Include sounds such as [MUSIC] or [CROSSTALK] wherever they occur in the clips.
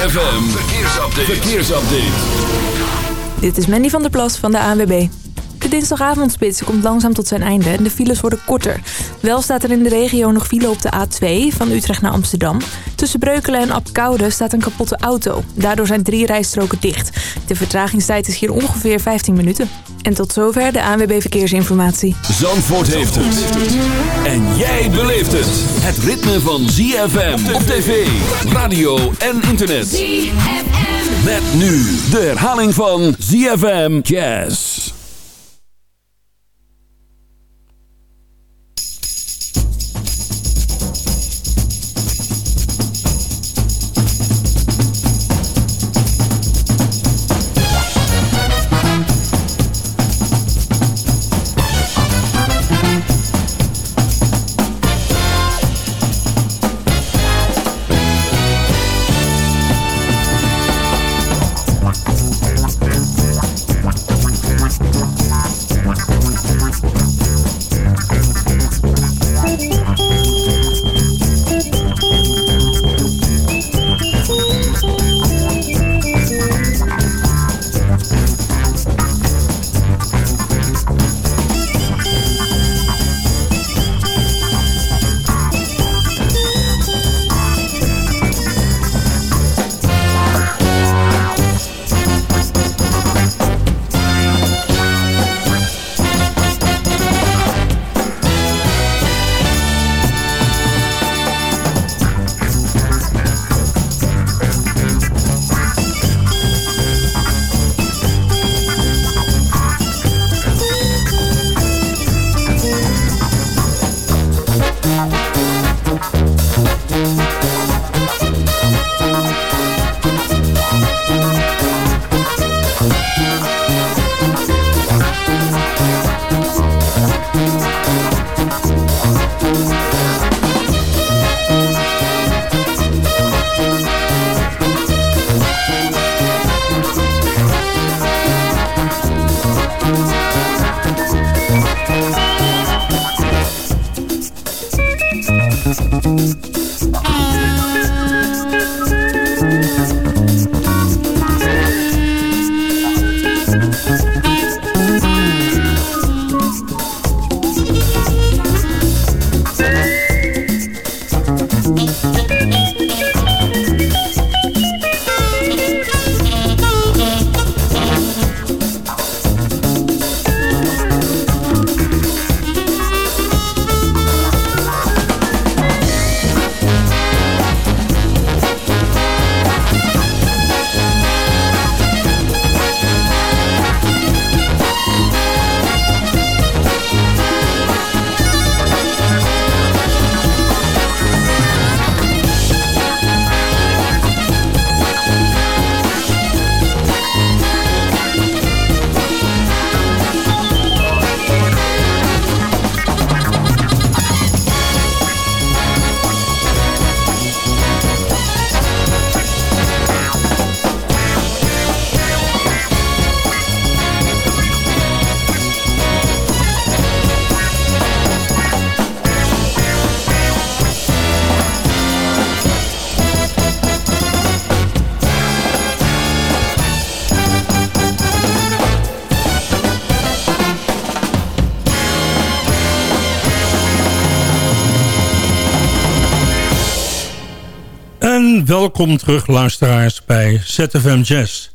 ZFM, verkeersupdate. verkeersupdate. Dit is Mandy van der Plas van de ANWB. De dinsdagavondspits komt langzaam tot zijn einde en de files worden korter. Wel staat er in de regio nog file op de A2 van Utrecht naar Amsterdam. Tussen Breukelen en Apkoude staat een kapotte auto. Daardoor zijn drie rijstroken dicht. De vertragingstijd is hier ongeveer 15 minuten. En tot zover de ANWB Verkeersinformatie. Zandvoort heeft het. En jij beleeft het. Het ritme van ZFM op tv, radio en internet. ZFM. Met nu de herhaling van ZFM Jazz. Welkom terug luisteraars bij ZFM Jazz.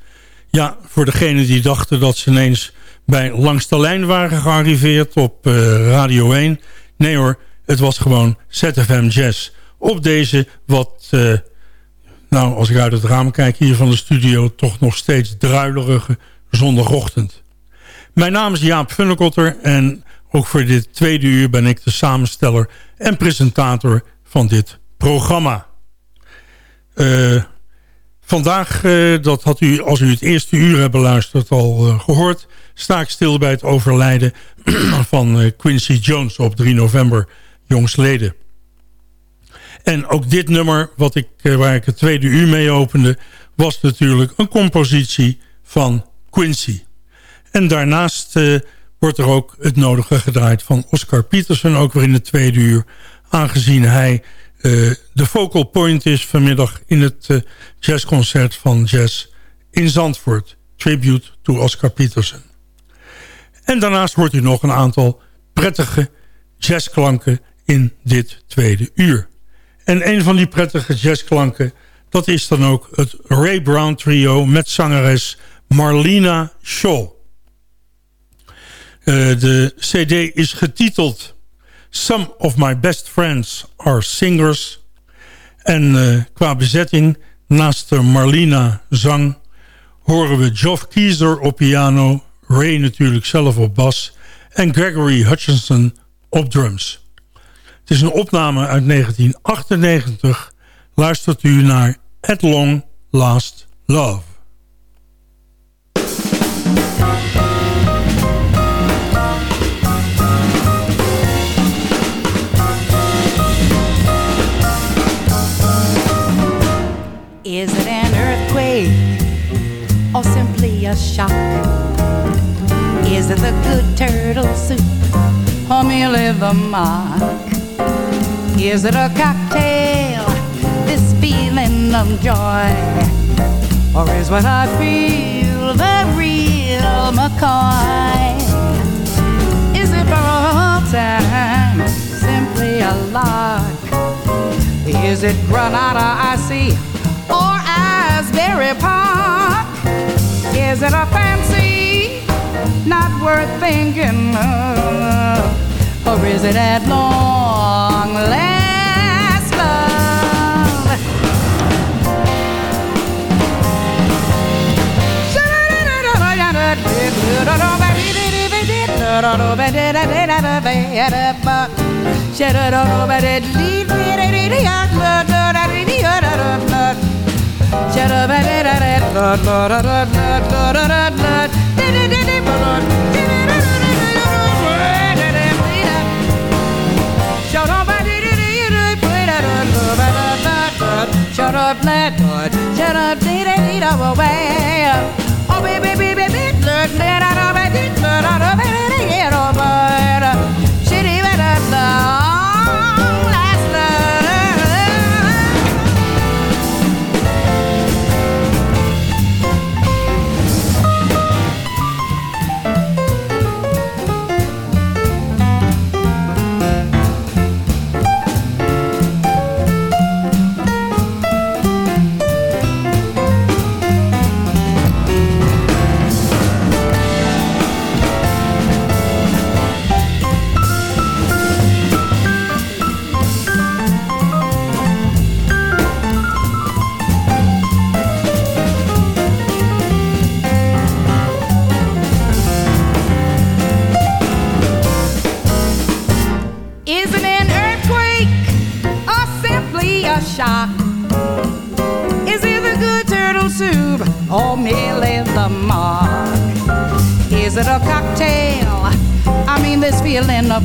Ja, voor degenen die dachten dat ze ineens bij Langs de Lijn waren gearriveerd op uh, Radio 1. Nee hoor, het was gewoon ZFM Jazz. Op deze wat, uh, nou als ik uit het raam kijk hier van de studio... toch nog steeds druilerige zondagochtend. Mijn naam is Jaap Funnekotter en ook voor dit tweede uur ben ik de samensteller en presentator van dit programma. Uh, vandaag, uh, dat had u als u het eerste uur hebt beluisterd al uh, gehoord... sta ik stil bij het overlijden [CLEARS THROAT] van Quincy Jones op 3 november jongsleden. En ook dit nummer, wat ik, waar ik het tweede uur mee opende... was natuurlijk een compositie van Quincy. En daarnaast wordt er ook het nodige gedraaid van Oscar Peterson... ook weer in het tweede uur, aangezien hij de focal point is vanmiddag in het jazzconcert van Jazz in Zandvoort. Tribute to Oscar Peterson. En daarnaast hoort u nog een aantal prettige jazzklanken in dit tweede uur. En een van die prettige jazzklanken... dat is dan ook het Ray Brown trio met zangeres Marlena Shaw. Uh, de cd is getiteld Some of my best friends are singers. En uh, qua bezetting, naast Marlena zang... horen we Geoff Kiezer op piano... Ray natuurlijk zelf op bas... en Gregory Hutchinson op drums. Het is een opname uit 1998. Luistert u naar At Long Last Love. A shock? Is it the good turtle soup merely the mock? Is it a cocktail, this feeling of joy? Or is what I feel the real McCoy? Is it all time, simply a lark? Is it Granada I see, or Asbury Park? Is it a fancy, not worth thinking of? Or is it at long last love? Shut up, let God. Shut up, dee dee dee da away. Oh, baby, baby, baby, look, let out of it, let out of it, get over. Shitty, but that's long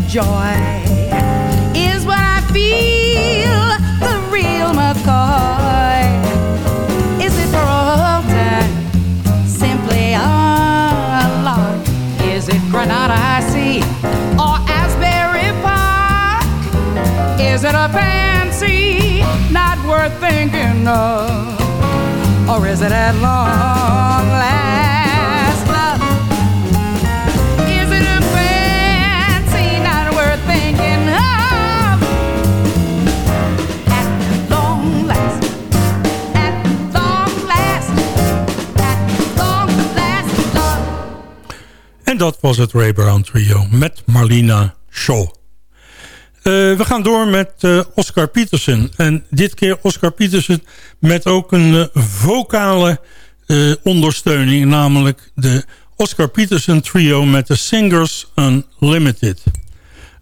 joy is what I feel the real McCoy. Is it for all time? Simply. Is it Granada I see or Asbury Park? Is it a fancy not worth thinking of? Or is it at long last dat was het Ray Brown trio met Marlena Shaw. Eh, we gaan door met eh, Oscar Peterson. En dit keer Oscar Peterson met ook een eh, vocale ondersteuning. Namelijk de Oscar Peterson trio met de Singers Unlimited.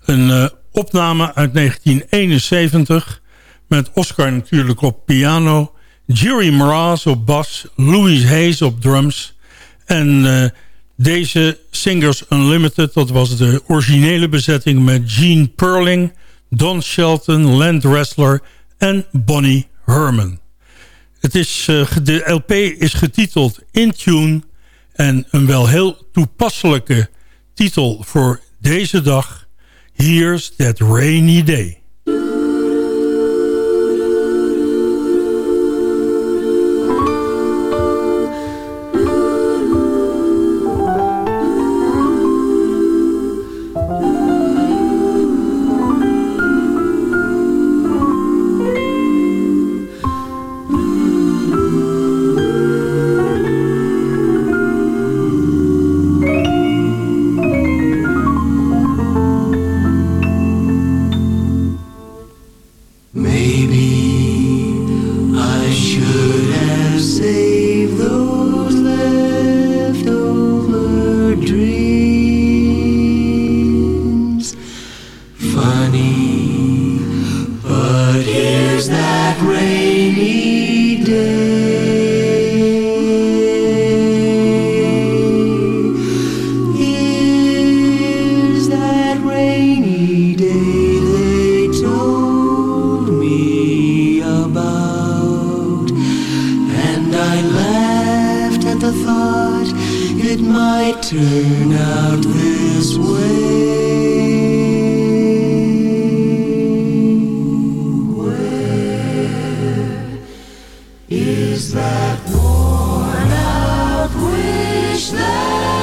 Een opname uit 1971 met Oscar natuurlijk op piano. Jerry Mraz op bas, Louis Hayes op drums... En deze Singers Unlimited, dat was de originele bezetting met Gene Perling, Don Shelton, Land Wrestler en Bonnie Herman. Het is, uh, de LP is getiteld In Tune en een wel heel toepasselijke titel voor deze dag. Here's That Rainy Day. That worn out wish that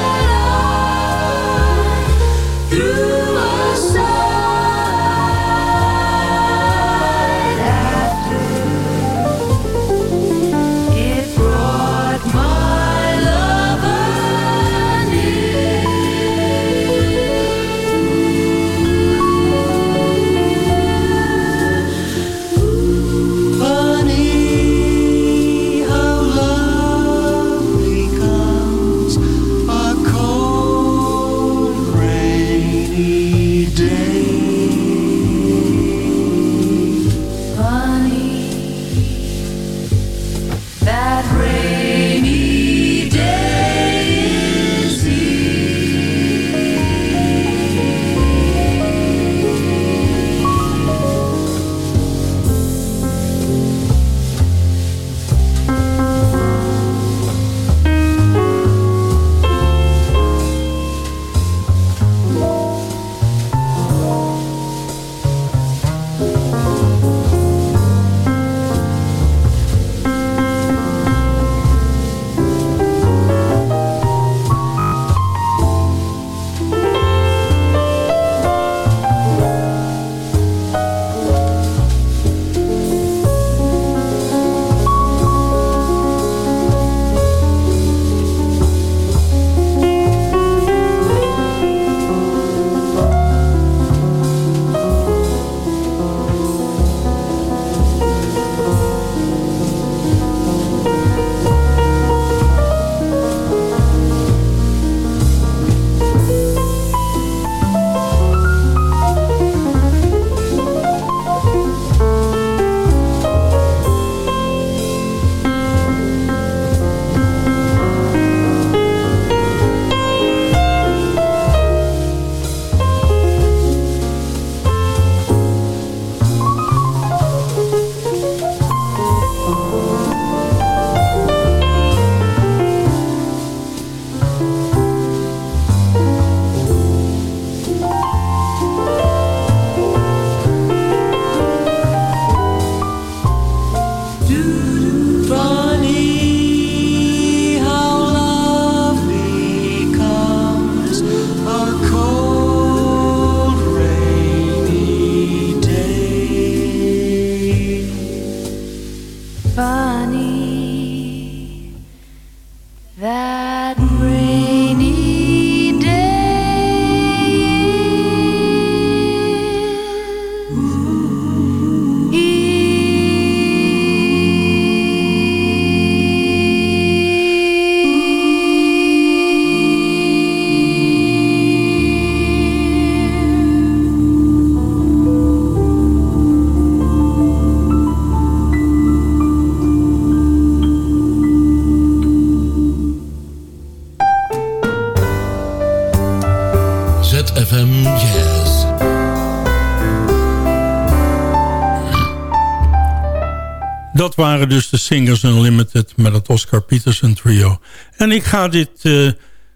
waren dus de Singers Unlimited met het Oscar Peterson trio. En ik ga dit eh,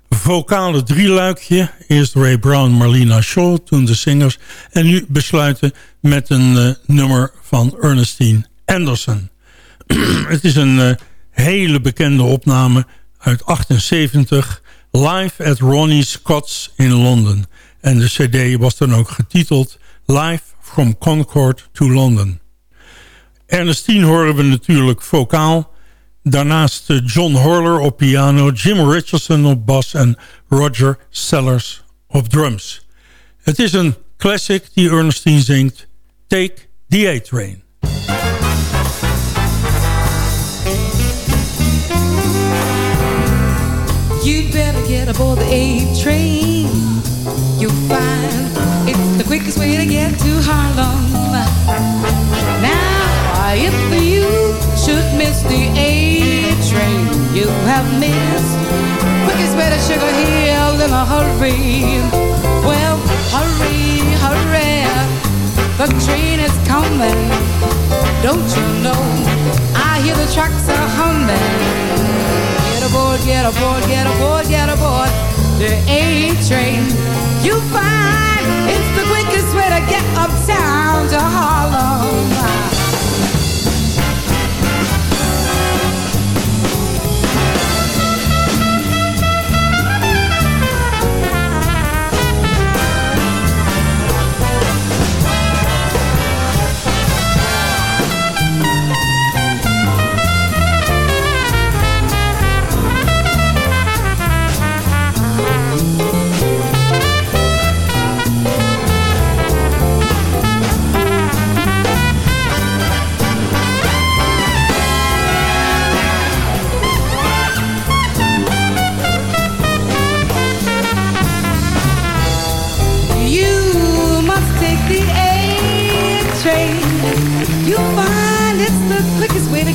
vocale drieluikje... eerst Ray Brown, Marlena Shaw, toen de Singers... en nu besluiten met een eh, nummer van Ernestine Anderson. [CLEARS THROAT] het is een eh, hele bekende opname uit 78... Live at Ronnie Scott's in Londen. En de cd was dan ook getiteld... Live from Concord to London. Ernestine horen we natuurlijk vocaal. Daarnaast eh, John Horler op piano, Jim Richardson op bas en Roger Sellers op drums. Het is een classic die Ernestine zingt, Take the A-Train. You'd better get aboard the A train. You'll find it's the quickest way to get to Harlem. Now, if you should miss the A train, you have missed quickest way to Sugar Hill in a hurry. Well, hurry, hurry, the train is coming. Don't you know? I hear the trucks are humming. Get aboard, get aboard, get aboard, get aboard the A train. You find it's the quickest way to get uptown to Harlem.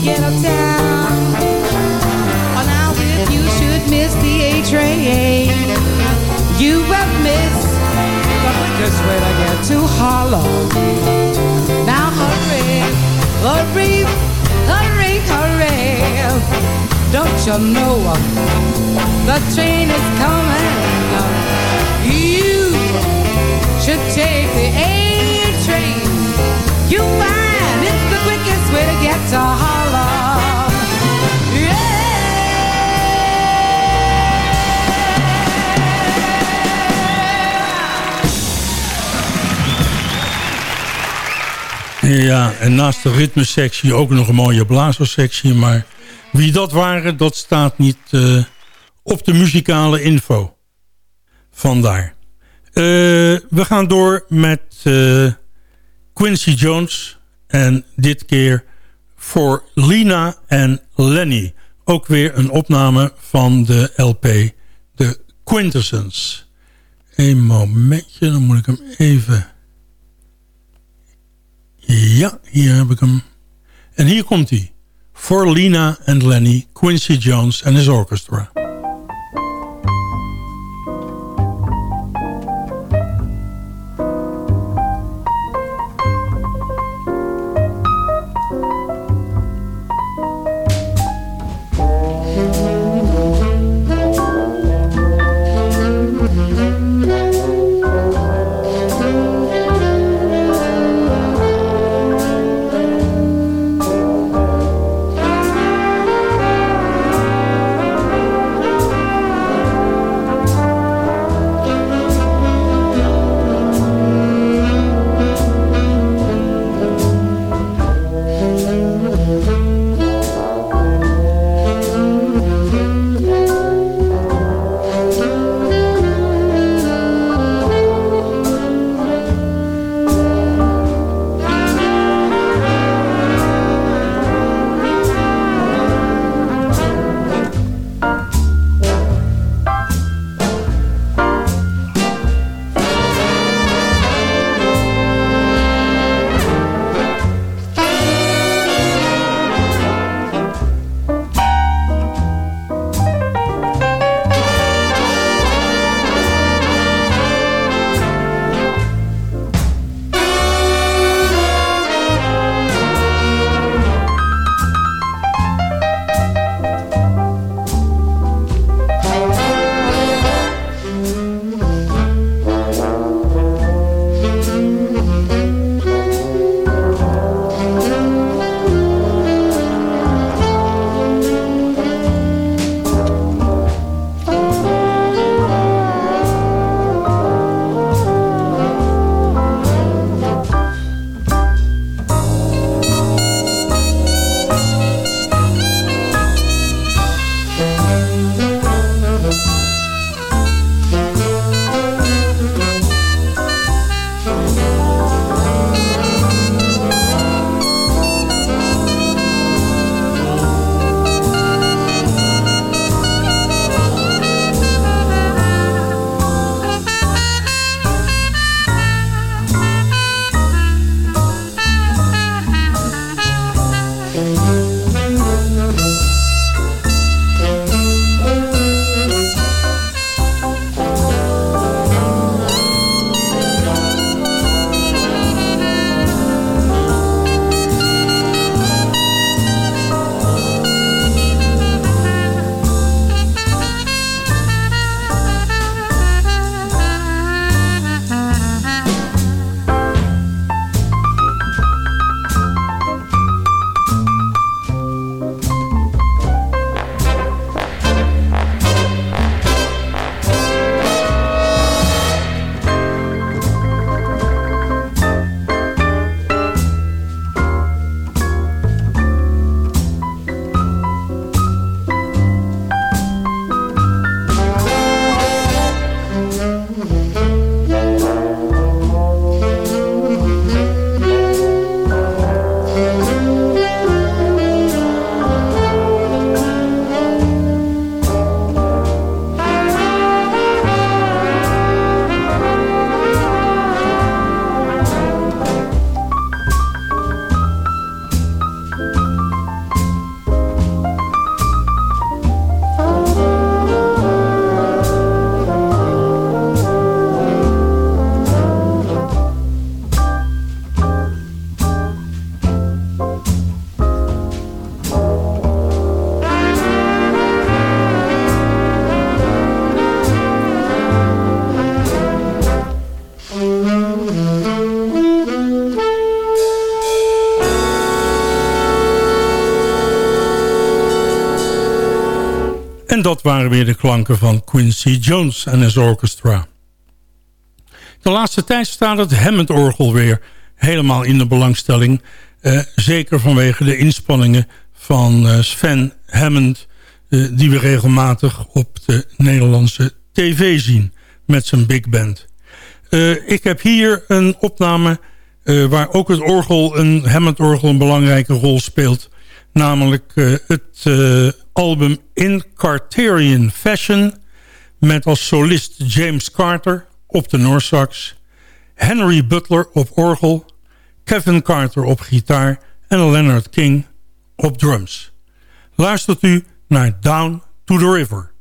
Get uptown. Oh, now if you should miss the A train, you have missed the quickest way to get to Harlem. Now hurry, hurry, hurry, hurry. Don't you know the train is coming? You should take the A train. You find it's the quickest way to get to Harlem. Ja, en naast de ritmesectie ook nog een mooie blazersectie. Maar wie dat waren, dat staat niet uh, op de muzikale info. Vandaar. Uh, we gaan door met uh, Quincy Jones. En dit keer voor Lina en Lenny. Ook weer een opname van de LP The Quintessence. Een momentje, dan moet ik hem even... Ja, hier heb ik hem. En hier komt hij. Voor Lina en Lenny, Quincy Jones en his orchestra. En dat waren weer de klanken van Quincy Jones en his orchestra. De laatste tijd staat het Hammond-orgel weer helemaal in de belangstelling. Uh, zeker vanwege de inspanningen van uh, Sven Hammond... Uh, die we regelmatig op de Nederlandse tv zien met zijn big band. ik heb hier een opname waar ook het orgel, een Hammond-orgel... een belangrijke rol speelt. Namelijk het album In Carterian Fashion... met als solist James Carter op de Noorsax... Henry Butler op orgel... Kevin Carter op gitaar en Leonard King op drums. Luistert u naar Down to the River.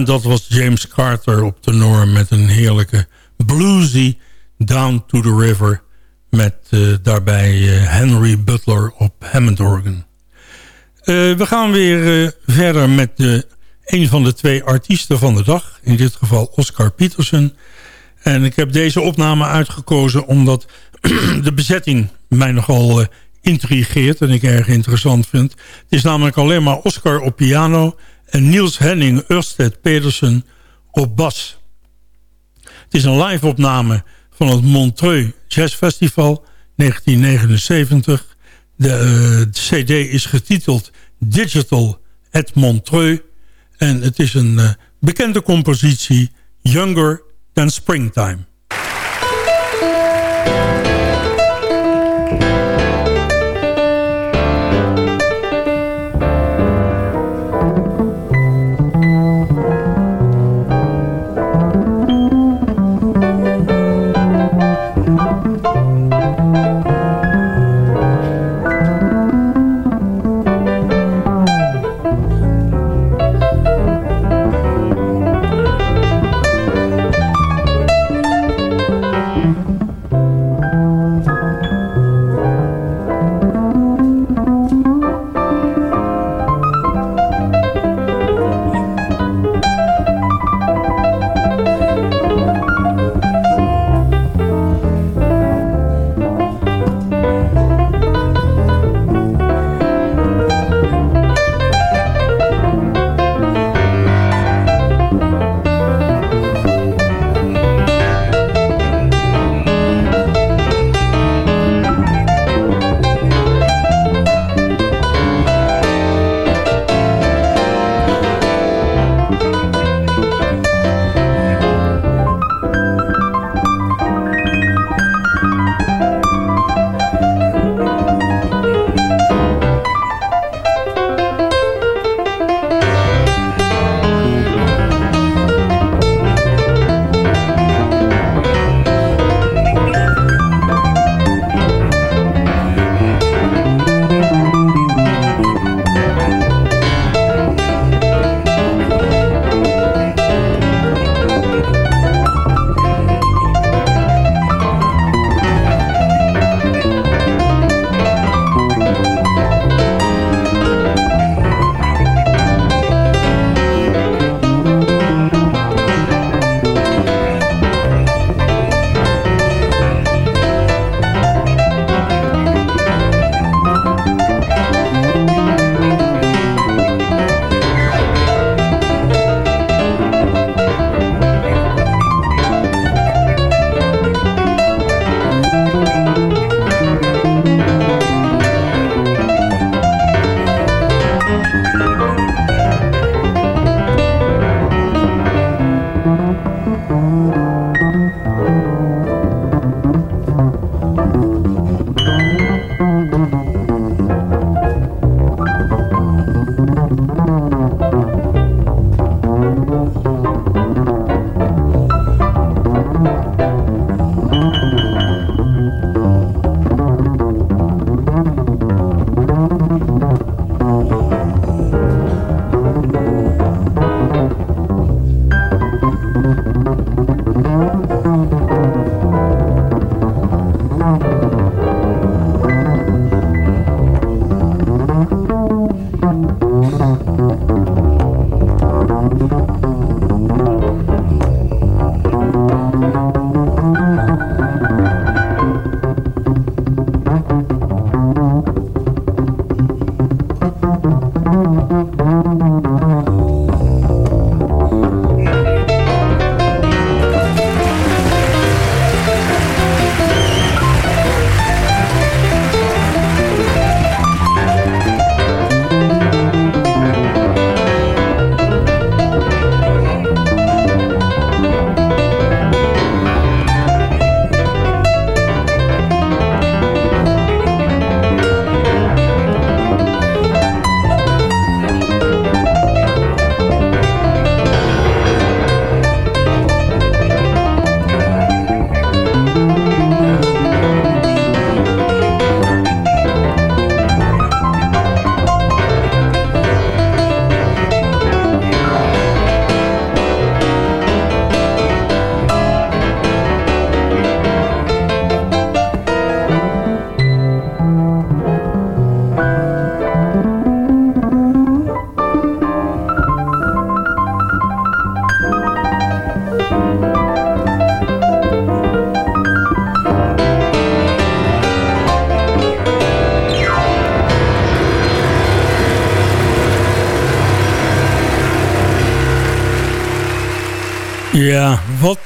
En dat was James Carter op de norm met een heerlijke bluesy Down to the River... met uh, daarbij uh, Henry Butler op Hammond organ. Uh, we gaan weer verder met de een van de twee artiesten van de dag. In dit geval Oscar Peterson. En ik heb deze opname uitgekozen omdat [CLEARS THROAT] de bezetting mij nogal intrigeert en ik erg interessant vind. Het is namelijk alleen maar Oscar op piano en Niels Henning Ørsted Pedersen op bas. Het is een live opname van het Montreux Jazz Festival 1979. De, de cd is getiteld Digital at Montreux. En het is een uh, bekende compositie Younger Than Springtime.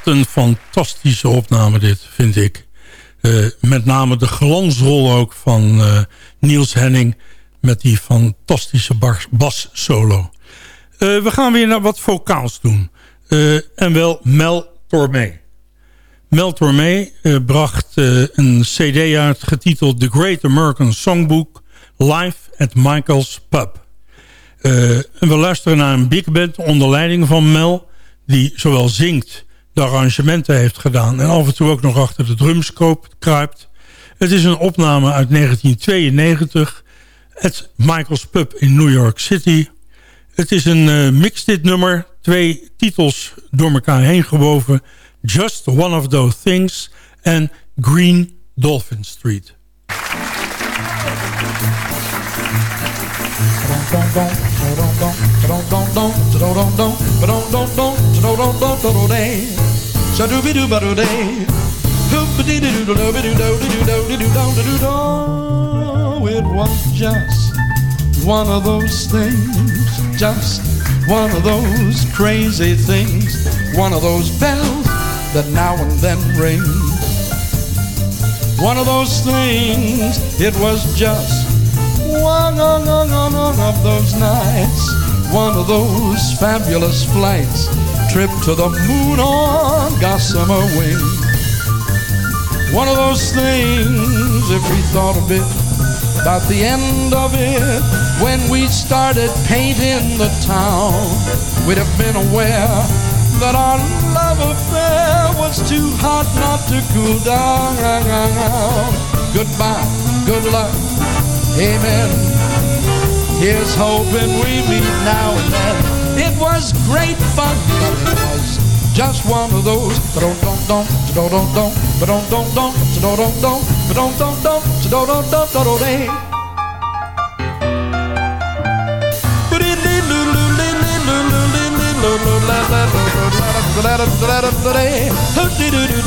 Een fantastische opname dit, vind ik. Uh, met name de glansrol ook van uh, Niels Henning... met die fantastische bas-solo. Uh, we gaan weer naar wat vocaals doen. en wel Mel Tormé. Mel Tormé bracht een cd uit getiteld The Great American Songbook... Live at Michael's Pub. we luisteren naar een big band onder leiding van Mel die zowel zingt, de arrangementen heeft gedaan... en af en toe ook nog achter de drums kruipt. Het is een opname uit 1992... Het Michael's Pub in New York City. Het is een uh, mix dit nummer. Twee titels door elkaar heen gewoven. Just One of Those Things en Green Dolphin Street. It was just one of those things, just one of those crazy things, one of those bells that now and then ring. One of those things, it was just one of those nights, one of those fabulous flights, trip to the moon on gossamer wing. One of those things, if we thought a bit about the end of it, when we started painting the town, we'd have been aware that our love affair was too hot not to cool down. Goodbye, good luck Amen. Here's hoping we meet now and then. It was great fun, but it was just one of those. Don't don't don't don't don't don't don't don't don't don't don't don't don't don't don't don't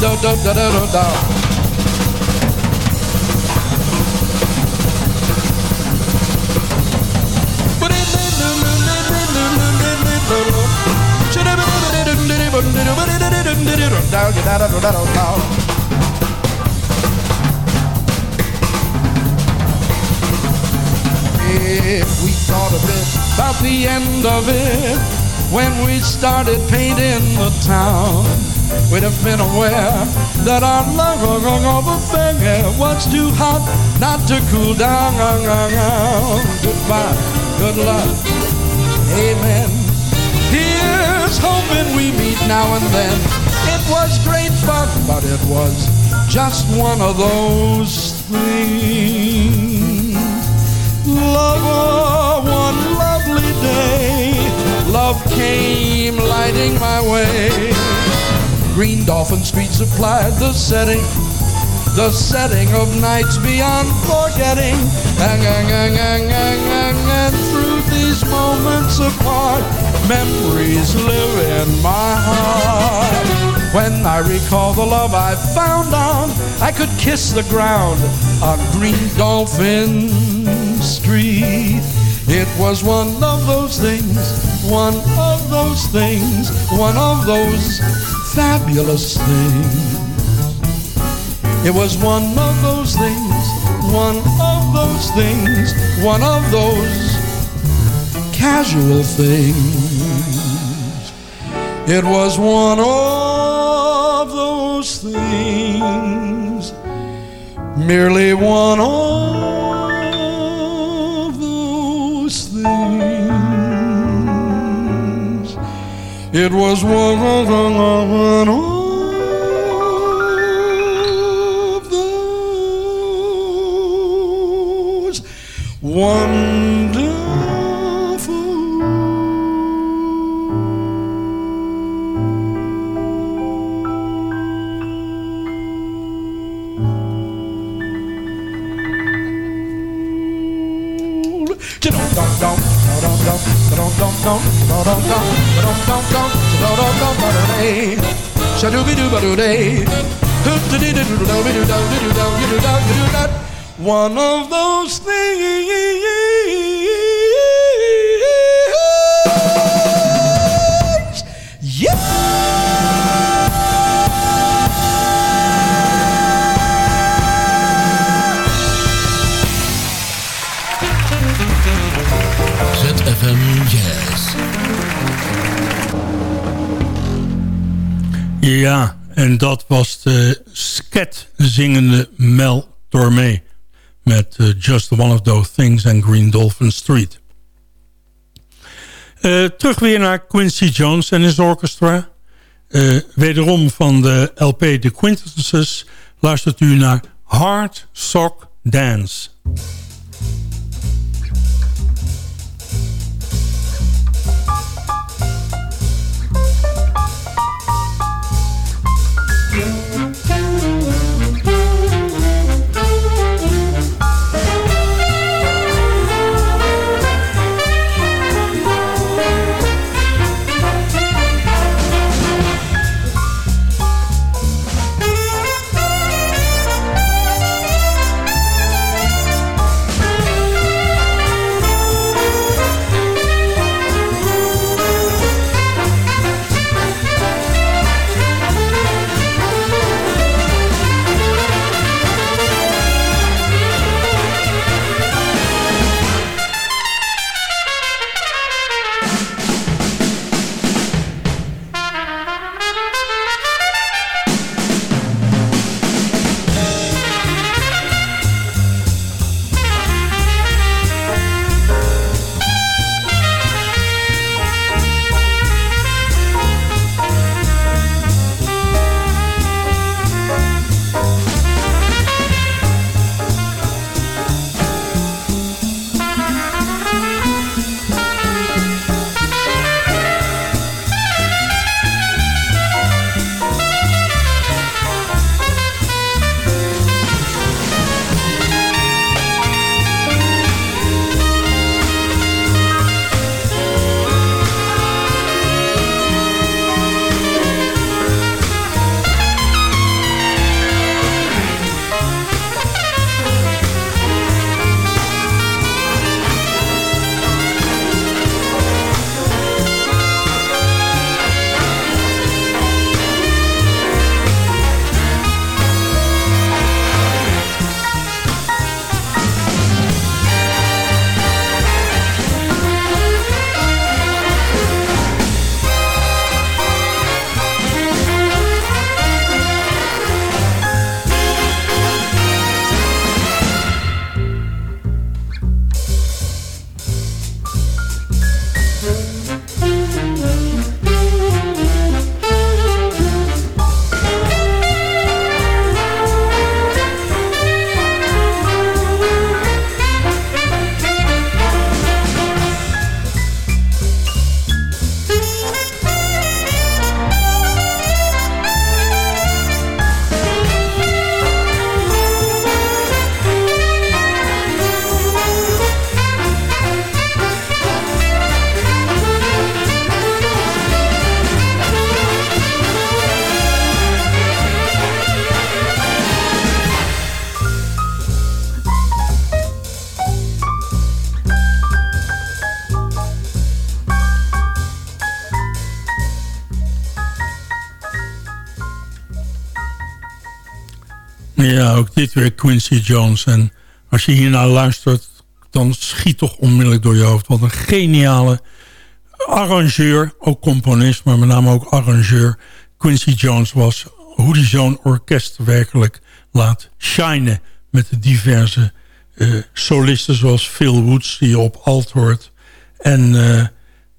don't don't don't don't If we thought a bit about the end of it when we started painting the town, we'd have been aware that our love was too hot not to cool down. Goodbye, good luck, amen. Here's hoping we meet now and then. It was great fun, but it was just one of those things. Lover, oh, one lovely day, love came lighting my way. Green Dolphin Street supplied the setting the setting of nights beyond forgetting. And, and, and, and, through these moments apart, memories live in my heart. When I recall the love I found on, I could kiss the ground on Green Dolphin Street. It was one of those things, one of those things, one of those fabulous things. It was one of those things, one of those things, one of those casual things. It was one of those things, merely one of those things. It was one of those. One of those things. Ja, en dat was de sket zingende Mel Tormé. Met uh, Just One of Those Things en Green Dolphin Street. Uh, terug weer naar Quincy Jones en his orchestra. Uh, wederom van de LP The Quintessences luistert u naar Hard Sock Dance. Ja, ook dit weer Quincy Jones. En als je hiernaar luistert, dan schiet toch onmiddellijk door je hoofd. Wat een geniale arrangeur, ook componist, maar met name ook arrangeur. Quincy Jones was hoe hij zo'n orkest werkelijk laat shinen. Met de diverse uh, solisten zoals Phil Woods, die je op alt hoort. En uh,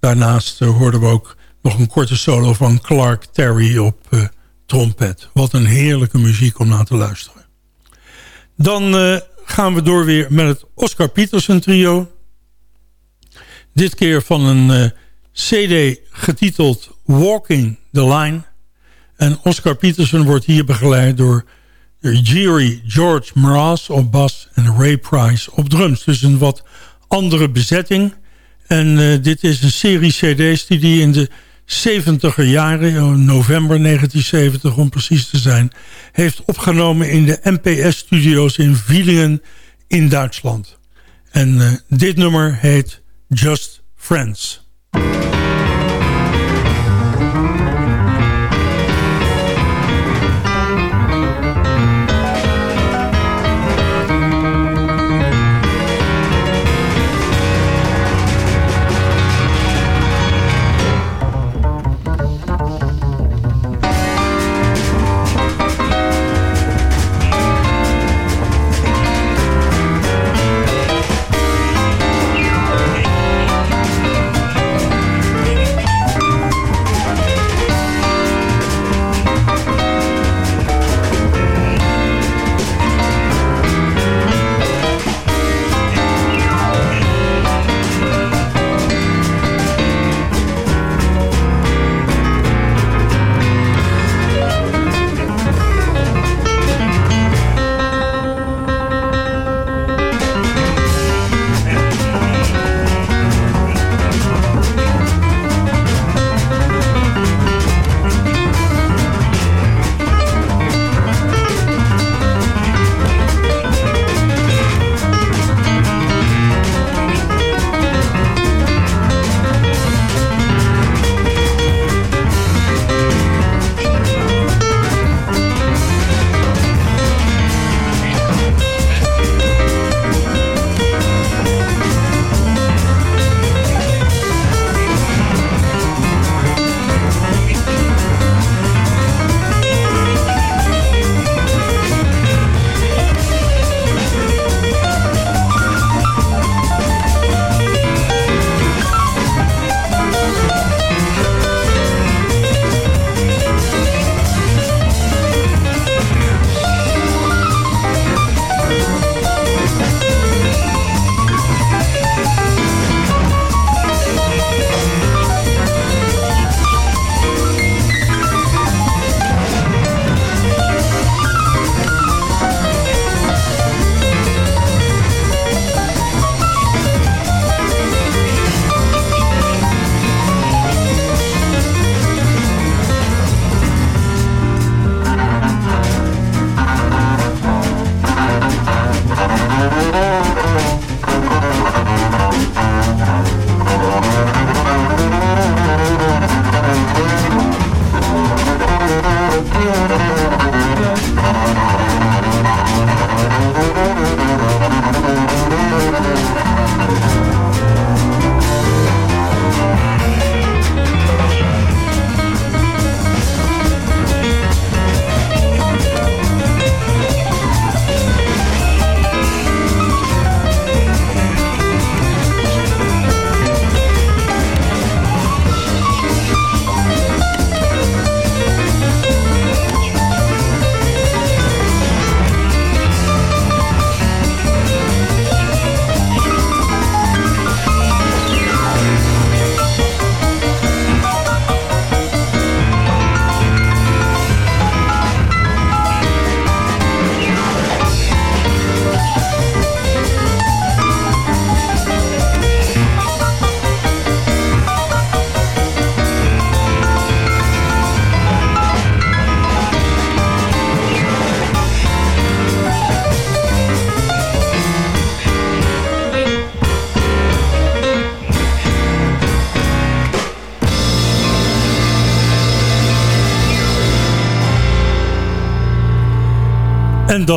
daarnaast uh, hoorden we ook nog een korte solo van Clark Terry op trompet. Wat een heerlijke muziek om naar te luisteren. Dan uh, gaan we door weer met het Oscar Peterson trio. Dit keer van een uh, cd getiteld Walking the Line. En Oscar Peterson wordt hier begeleid door Jerry George Mraz op bas en Ray Price op drums. Dus een wat andere bezetting. En uh, dit is een serie cd's die hij in de 70er jaren, november 1970 om precies te zijn... heeft opgenomen in de NPS-studio's in Wielingen in Duitsland. En uh, dit nummer heet Just Friends.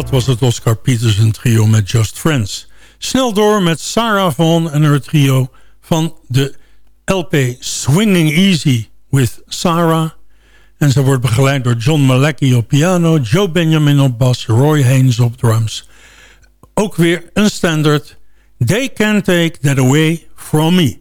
Dat was het Oscar Peterson trio met Just Friends. Snel door met Sarah Vaughan en haar trio van de LP Swinging Easy with Sarah. En ze wordt begeleid door John Malecki op piano, Joe Benjamin op bas, Roy Haynes op drums. Ook weer een standard. They Can't Take That Away From Me.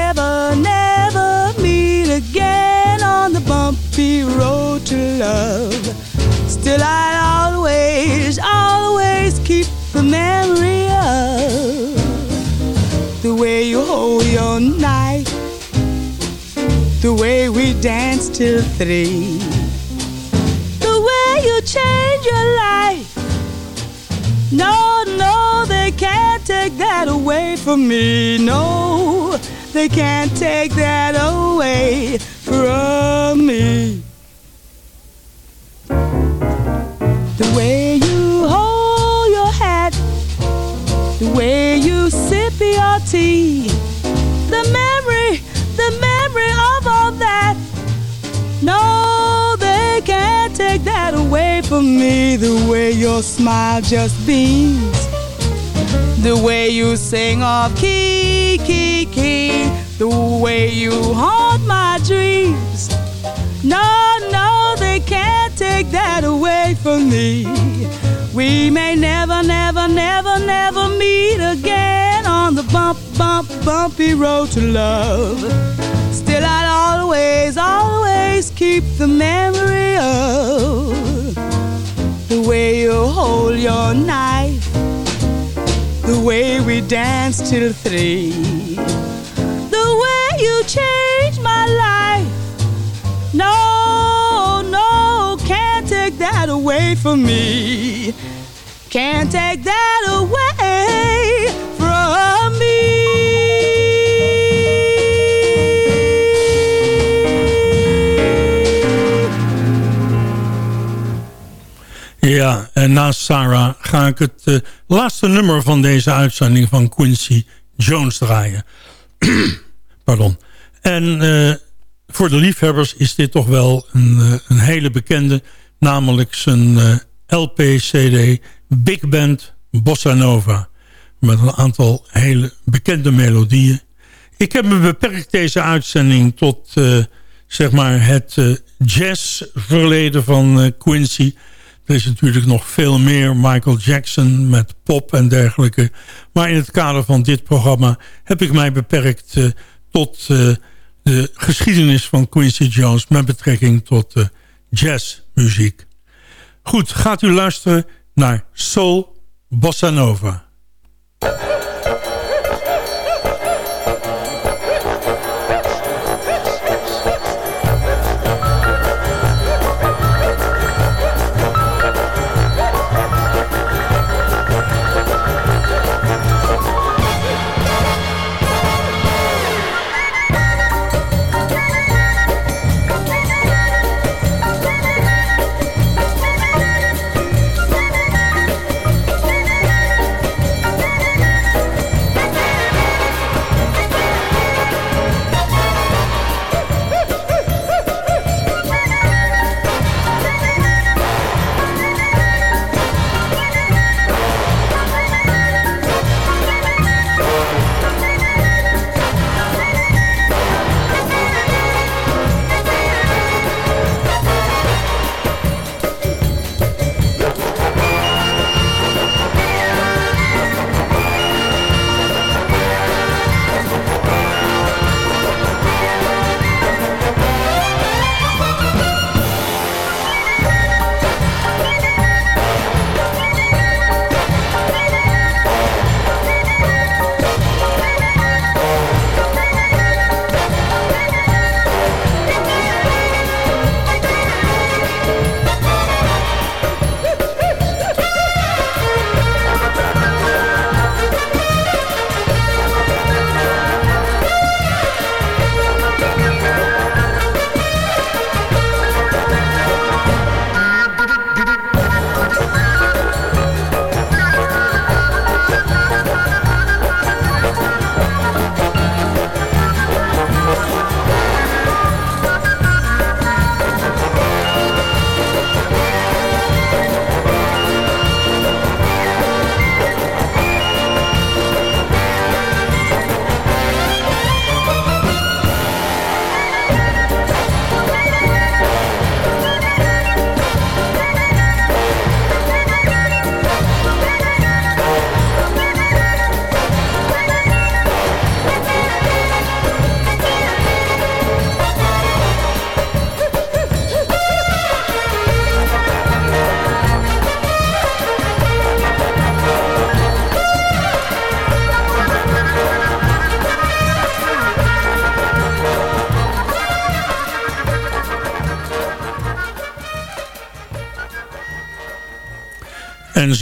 love. Still, I'd always, always keep the memory of the way you hold your knife, the way we danced till three, the way you change your life. No, no, they can't take that away from me. No, they can't take that away from me. The way you hold your hat, the way you sip your tea, the memory, the memory of all that. No, they can't take that away from me. The way your smile just beams, the way you sing off key, key, key, the way you haunt my dreams. No, that away from me. We may never, never, never, never meet again on the bump, bump, bumpy road to love. Still, I'd always, always keep the memory of the way you hold your knife, the way we danced till three, away from me. Can't take that away from Ja, en naast Sarah ga ik het eh, laatste nummer van deze uitzending van Quincy Jones draaien. [CLEARS THROAT] Pardon. En eh, voor de liefhebbers is dit toch wel een, eh, een hele bekende. Namelijk zijn eh, LP-CD Big Band Bossa Nova. Met een aantal hele bekende melodieën. Ik heb me beperkt deze uitzending tot eh, zeg maar het eh, jazzverleden van Quincy. Er is natuurlijk nog veel meer. Michael Jackson met pop en dergelijke. Maar in het kader van dit programma heb ik mij beperkt tot de geschiedenis van Quincy Jones... met betrekking tot jazzmuziek. Goed, gaat u luisteren naar Soul Bossa Nova.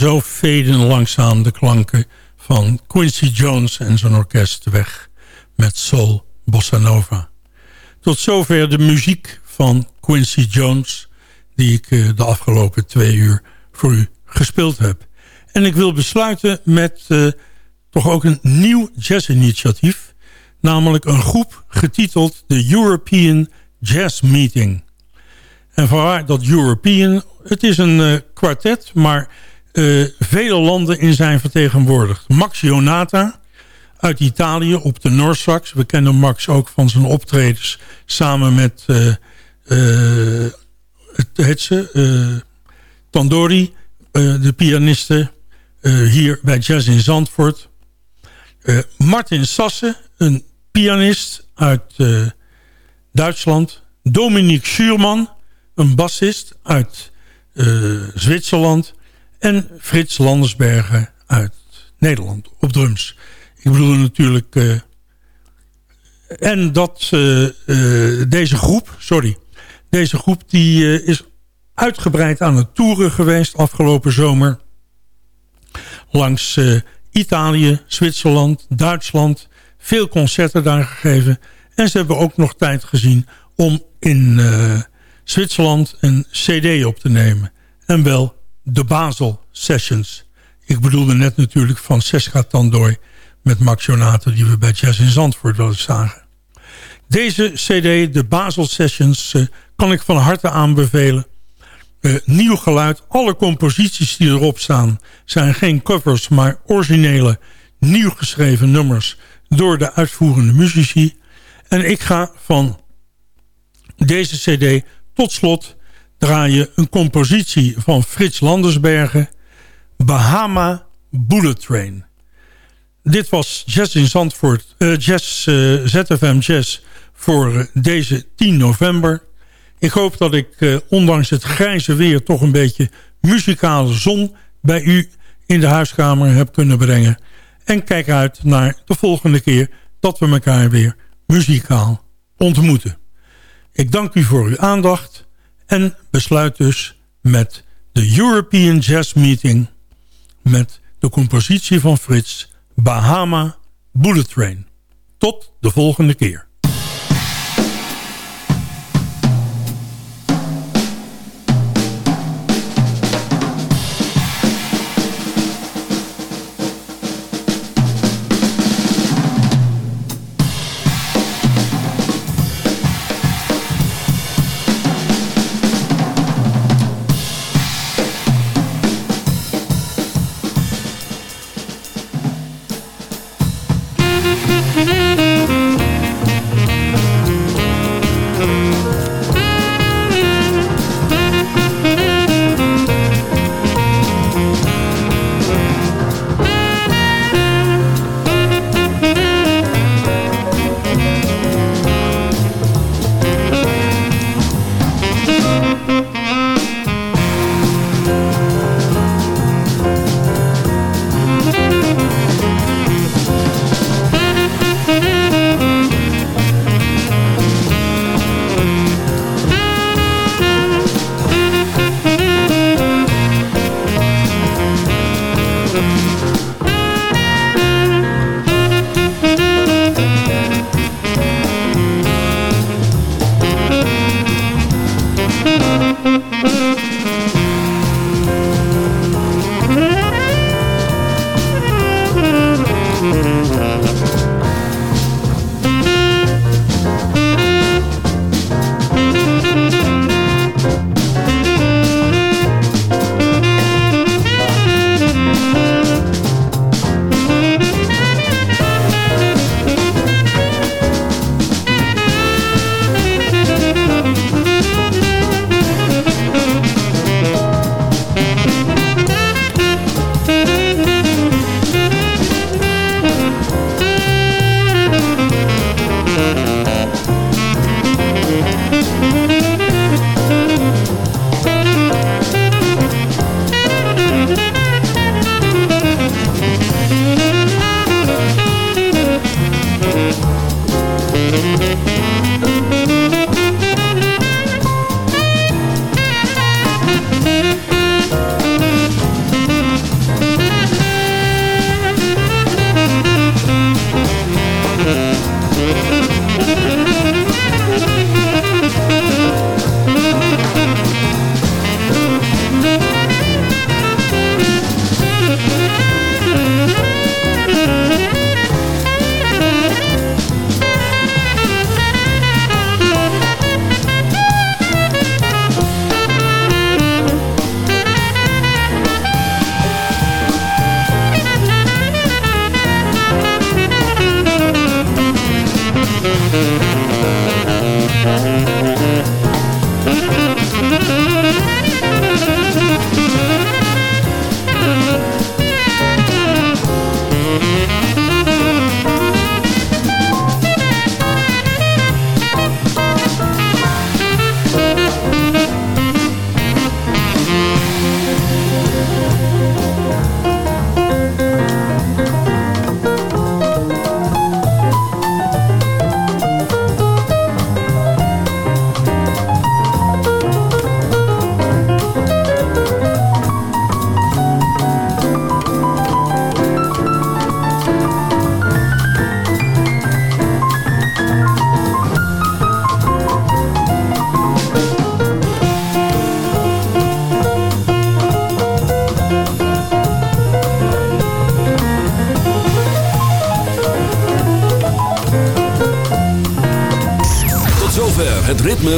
Zo veden langzaam de klanken van Quincy Jones en zijn orkest weg met Soul Bossa Nova. Tot zover de muziek van Quincy Jones die ik eh, de afgelopen twee uur voor u gespeeld heb. En ik wil besluiten met uh, toch ook een nieuw jazzinitiatief. Namelijk een groep getiteld de European Jazz Meeting. En vanwaar dat European, het is een uh, kwartet, maar uh, vele landen in zijn vertegenwoordigd. Max Jonata uit Italië op de Noorsax. We kennen Max ook van zijn optredens samen met uh, het heet ze, Tandori, de pianiste hier bij Jazz in Zandvoort. Martin Sasse, een pianist uit Duitsland. Dominique Schuurman, een bassist uit Zwitserland. En Frits Landersbergen uit Nederland op drums. Ik bedoel natuurlijk... Uh, en dat uh, uh, deze groep, sorry... Deze groep die is uitgebreid aan het toeren geweest afgelopen zomer. Langs Italië, Zwitserland, Duitsland. Veel concerten daar gegeven. En ze hebben ook nog tijd gezien om in Zwitserland een cd op te nemen. En wel de Basel Sessions. Ik bedoelde net natuurlijk van Seska Tandooi met Max Jonate... die we bij Jazz in Zandvoort wel eens zagen. Deze cd, de Basel Sessions, uh, kan ik van harte aanbevelen. Uh, nieuw geluid, alle composities die erop staan... zijn geen covers, maar originele, nieuw geschreven nummers... door de uitvoerende muzici. En ik ga van deze cd tot slot draaien een compositie van Frits Landersbergen... Bahama Bullet Train. Dit was Jazz in Zandvoort, uh, uh, eh, ZFM Jazz voor uh, deze 10 november. Ik hoop dat ik, ondanks het grijze weer... toch een beetje muzikale zon bij u in de huiskamer heb kunnen brengen. En kijk uit naar de volgende keer dat we elkaar weer muzikaal ontmoeten. Ik dank u voor uw aandacht en besluit dus met de European Jazz Meeting... met de compositie van Frits Bahama Bullet Train. Tot de volgende keer.